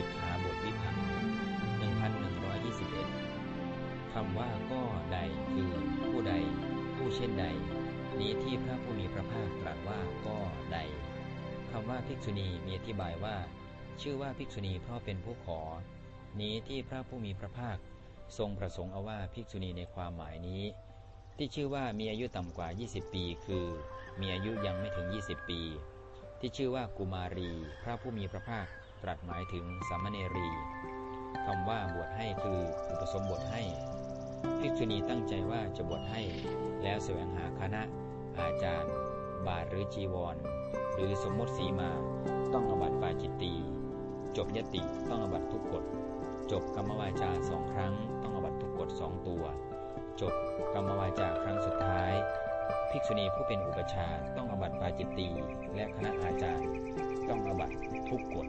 สิกขาบทวิพัง1121คำว่าก็ใดคือผู้ใด ผู้เช่นใด นี้ที่พระผู้มีพระภาคตรัสว่าก็ใดคำว่าภิกษุณีมีอธิบายว่า ชื่อว่าภิกษุณีเพราะเป็นผู้ขอ นี้ที่พระผู้มีพระภาคทรงประสงค์เอาว่าภิกษุณีในความหมายนี้ ที่ชื่อว่ามีอายุต่ำกว่า 20 ปี คือ มีอายุยังไม่ถึง 20 ปี ที่ชื่อว่ากุมารี พระผู้มีพระภาค ตรัสหมายถึงสามเณรีคำว่าบวชให้คืออุปสมบทให้ภิกษุณีตั้งใจว่าจะบวชให้ แล้วแสวงหาคณะ อาจารย์ บาทหรือจีวร หรือสมมติสีมา ต้องอบัติปาจิตตีจบยติต้องอบัติทุกกฎ จบกรรมวาจาสองครั้ง ต้องอบัติทุกกฎสองตัว จบกรรมวาจาครั้งสุดท้าย ภิกษุณีผู้เป็นอุปชาต้องอบัติปาจิตตีและคณะอาจารย์ ต้องอบัติทุกกฎ